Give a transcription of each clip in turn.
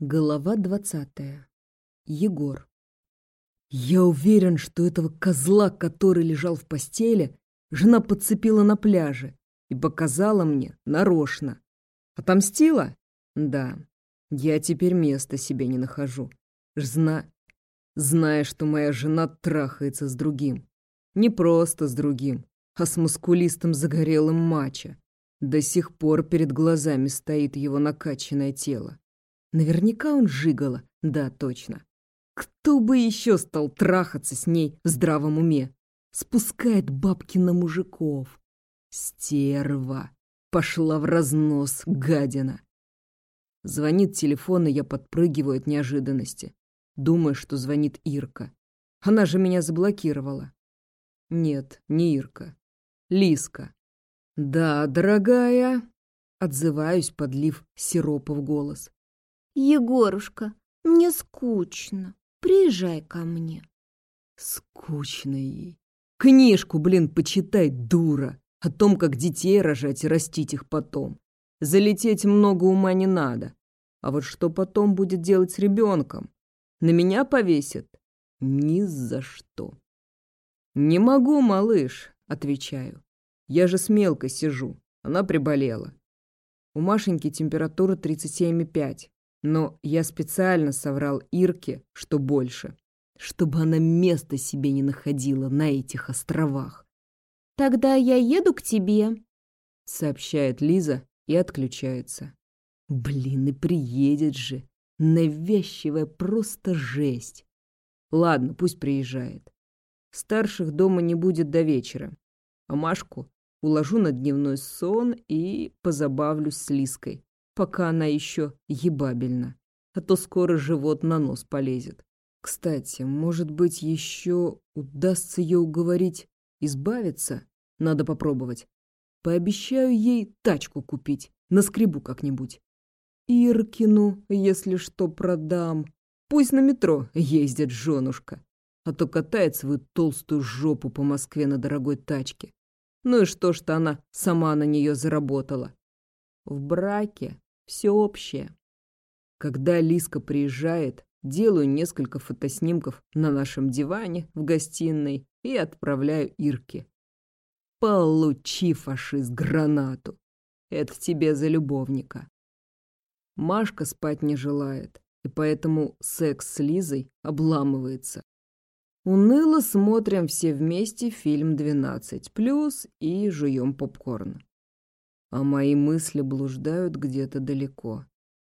Глава двадцатая. Егор. Я уверен, что этого козла, который лежал в постели, жена подцепила на пляже и показала мне нарочно. Отомстила? Да. Я теперь места себе не нахожу. Зна... Зная, что моя жена трахается с другим. Не просто с другим, а с мускулистым загорелым мачо. До сих пор перед глазами стоит его накачанное тело. Наверняка он жигало, да, точно. Кто бы еще стал трахаться с ней в здравом уме? Спускает бабки на мужиков. Стерва. Пошла в разнос, гадина. Звонит телефон, и я подпрыгиваю от неожиданности. Думаю, что звонит Ирка. Она же меня заблокировала. Нет, не Ирка. Лиска. Да, дорогая. Отзываюсь, подлив сиропа в голос. Егорушка, мне скучно. Приезжай ко мне. Скучно ей. Книжку, блин, почитай, дура. О том, как детей рожать и растить их потом. Залететь много ума не надо. А вот что потом будет делать с ребенком? На меня повесит? Ни за что. Не могу, малыш, отвечаю. Я же с мелкой сижу. Она приболела. У Машеньки температура 37,5. Но я специально соврал Ирке, что больше, чтобы она места себе не находила на этих островах. «Тогда я еду к тебе», — сообщает Лиза и отключается. Блин, и приедет же. Навязчивая просто жесть. Ладно, пусть приезжает. Старших дома не будет до вечера. А Машку уложу на дневной сон и позабавлюсь с Лиской пока она еще ебабельна, а то скоро живот на нос полезет. Кстати, может быть, еще удастся ее уговорить избавиться? Надо попробовать. Пообещаю ей тачку купить, наскребу как-нибудь. Иркину, если что, продам. Пусть на метро ездит женушка, а то катает свою толстую жопу по Москве на дорогой тачке. Ну и что, что она сама на нее заработала? В браке все общее. Когда Лиска приезжает, делаю несколько фотоснимков на нашем диване в гостиной и отправляю Ирке. Получи, фашист, гранату. Это тебе за любовника. Машка спать не желает, и поэтому секс с Лизой обламывается. Уныло смотрим все вместе фильм «12+,» и жуем попкорн а мои мысли блуждают где-то далеко.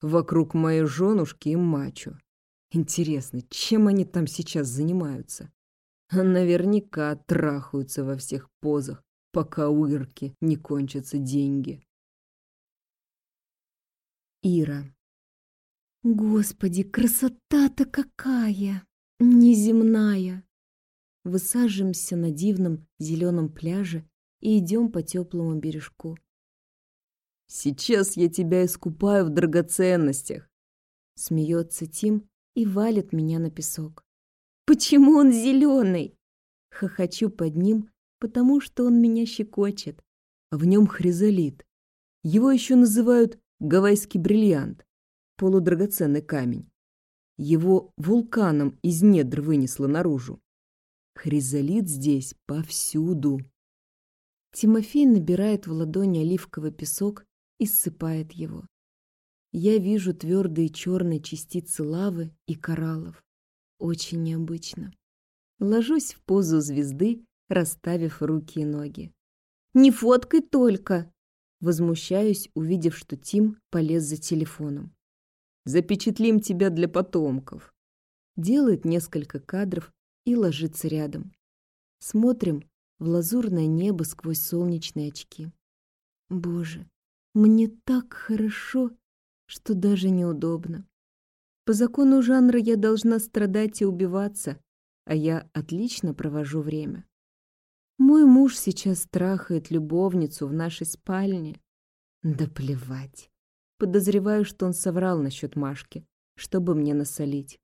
Вокруг моей женушки и мачо. Интересно, чем они там сейчас занимаются? Наверняка трахаются во всех позах, пока у Ирки не кончатся деньги. Ира. Господи, красота-то какая! Неземная! Высаживаемся на дивном зеленом пляже и идем по теплому бережку. Сейчас я тебя искупаю в драгоценностях. Смеется Тим и валит меня на песок. Почему он зеленый? Хохочу под ним, потому что он меня щекочет. В нем хризолит. Его еще называют гавайский бриллиант, полудрагоценный камень. Его вулканом из недр вынесло наружу. Хризолит здесь повсюду. Тимофей набирает в ладони оливковый песок и его. Я вижу твердые черные частицы лавы и кораллов. Очень необычно. Ложусь в позу звезды, расставив руки и ноги. «Не фоткай только!» Возмущаюсь, увидев, что Тим полез за телефоном. «Запечатлим тебя для потомков!» Делает несколько кадров и ложится рядом. Смотрим в лазурное небо сквозь солнечные очки. Боже, мне так хорошо, что даже неудобно. По закону жанра я должна страдать и убиваться, а я отлично провожу время. Мой муж сейчас трахает любовницу в нашей спальне. Да плевать. Подозреваю, что он соврал насчет Машки, чтобы мне насолить.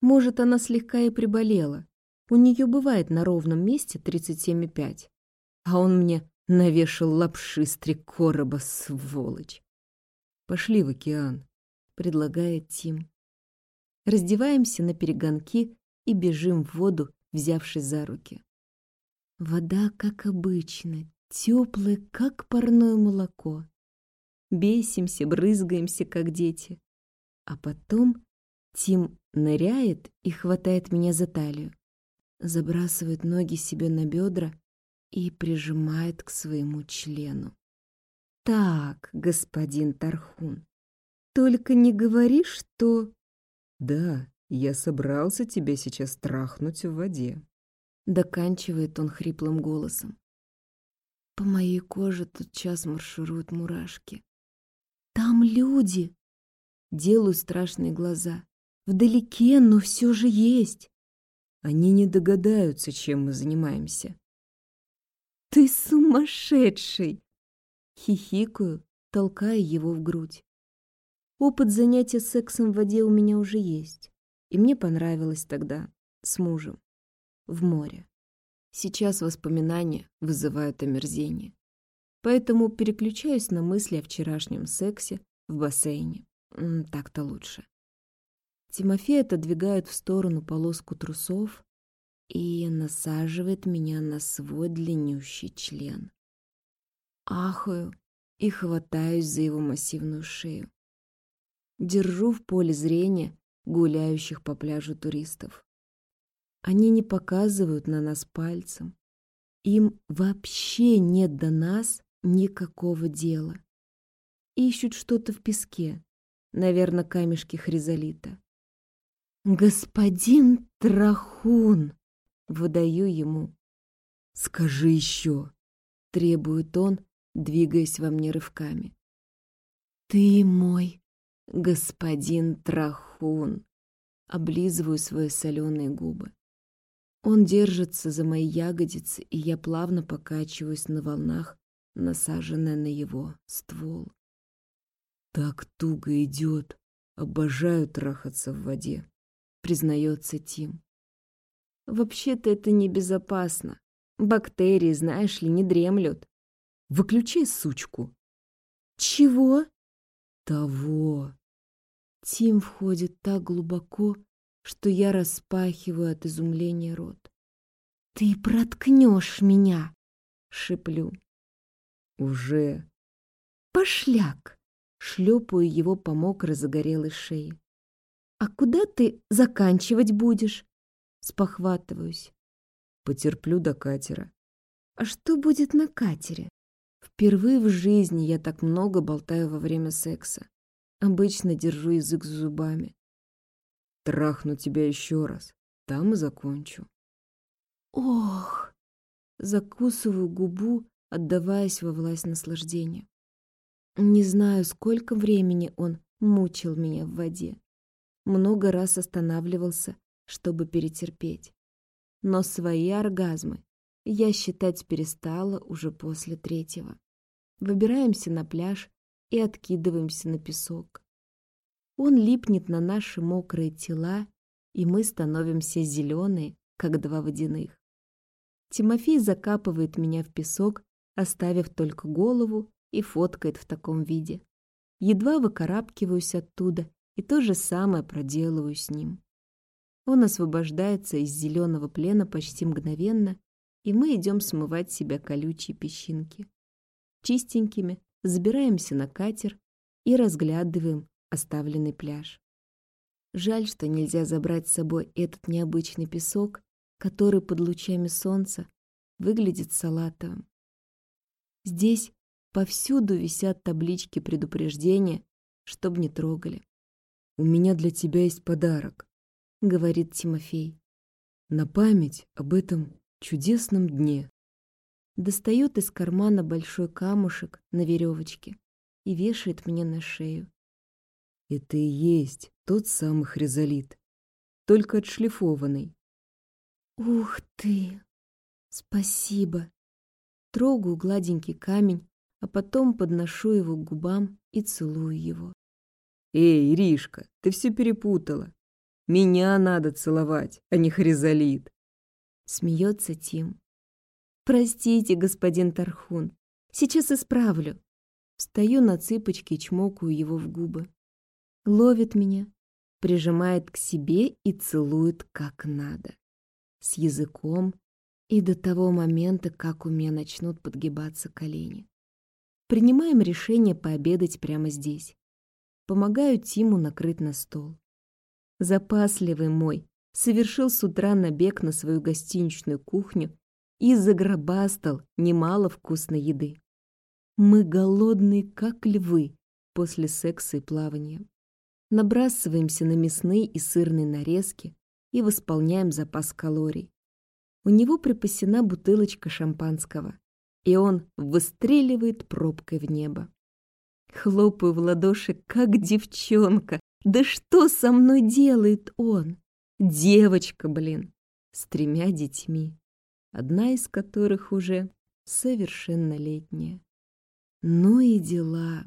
Может, она слегка и приболела. У нее бывает на ровном месте 37,5. А он мне Навешал лапши с три короба, сволочь. Пошли в океан. предлагает Тим. Раздеваемся на перегонки и бежим в воду, взявшись за руки. Вода, как обычно, теплая, как парное молоко. Бесимся, брызгаемся, как дети. А потом Тим ныряет и хватает меня за талию, забрасывает ноги себе на бедра и прижимает к своему члену. «Так, господин Тархун, только не говори, что...» «Да, я собрался тебя сейчас трахнуть в воде», — доканчивает он хриплым голосом. По моей коже тут час маршируют мурашки. «Там люди!» Делаю страшные глаза. Вдалеке, но все же есть. Они не догадаются, чем мы занимаемся. «Ты сумасшедший!» Хихикаю, толкая его в грудь. Опыт занятия сексом в воде у меня уже есть. И мне понравилось тогда, с мужем, в море. Сейчас воспоминания вызывают омерзение. Поэтому переключаюсь на мысли о вчерашнем сексе в бассейне. Так-то лучше. Тимофей отодвигает в сторону полоску трусов и насаживает меня на свой длиннющий член. Ахаю и хватаюсь за его массивную шею. Держу в поле зрения гуляющих по пляжу туристов. Они не показывают на нас пальцем. Им вообще нет до нас никакого дела. Ищут что-то в песке, наверное, камешки хризолита. «Господин Трахун!» — выдаю ему. «Скажи еще!» — требует он, двигаясь во мне рывками. «Ты мой господин Трахун!» — облизываю свои соленые губы. Он держится за мои ягодицы, и я плавно покачиваюсь на волнах, насаженная на его ствол. «Так туго идет. Обожаю трахаться в воде», — признается Тим. «Вообще-то это небезопасно. Бактерии, знаешь ли, не дремлют». «Выключай сучку». «Чего?» «Того». Тим входит так глубоко, что я распахиваю от изумления рот. «Ты проткнешь меня!» — шиплю. «Уже!» «Пошляк!» — шлепаю его по мокрой загорелой шее. «А куда ты заканчивать будешь?» — спохватываюсь. «Потерплю до катера». «А что будет на катере?» Впервые в жизни я так много болтаю во время секса. Обычно держу язык за зубами. Трахну тебя еще раз. Там и закончу. Ох! Закусываю губу, отдаваясь во власть наслаждения. Не знаю, сколько времени он мучил меня в воде. Много раз останавливался, чтобы перетерпеть. Но свои оргазмы я считать перестала уже после третьего. Выбираемся на пляж и откидываемся на песок. Он липнет на наши мокрые тела, и мы становимся зеленые, как два водяных. Тимофей закапывает меня в песок, оставив только голову, и фоткает в таком виде. Едва выкарабкиваюсь оттуда, и то же самое проделываю с ним. Он освобождается из зеленого плена почти мгновенно, и мы идем смывать себя колючие песчинки. Чистенькими забираемся на катер и разглядываем оставленный пляж. Жаль, что нельзя забрать с собой этот необычный песок, который под лучами солнца выглядит салатовым. Здесь повсюду висят таблички предупреждения, чтобы не трогали. «У меня для тебя есть подарок», — говорит Тимофей. «На память об этом чудесном дне». Достает из кармана большой камушек на веревочке и вешает мне на шею. Это и есть тот самый хризолит, только отшлифованный. Ух ты! Спасибо! Трогаю гладенький камень, а потом подношу его к губам и целую его. Эй, Иришка, ты все перепутала. Меня надо целовать, а не хризолит. Смеется Тим. Простите, господин Тархун, сейчас исправлю. Встаю на цыпочки и чмокаю его в губы. Ловит меня, прижимает к себе и целует как надо. С языком и до того момента, как у меня начнут подгибаться колени. Принимаем решение пообедать прямо здесь. Помогаю Тиму накрыть на стол. Запасливый мой совершил с утра набег на свою гостиничную кухню и загробастал немало вкусной еды. Мы голодные, как львы, после секса и плавания. Набрасываемся на мясные и сырные нарезки и восполняем запас калорий. У него припасена бутылочка шампанского, и он выстреливает пробкой в небо. Хлопаю в ладоши, как девчонка. Да что со мной делает он? Девочка, блин, с тремя детьми, одна из которых уже совершеннолетняя. Ну и дела.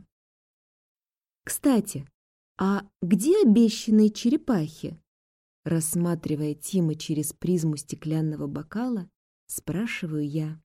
Кстати, а где обещанные черепахи? Рассматривая Тима через призму стеклянного бокала, спрашиваю я.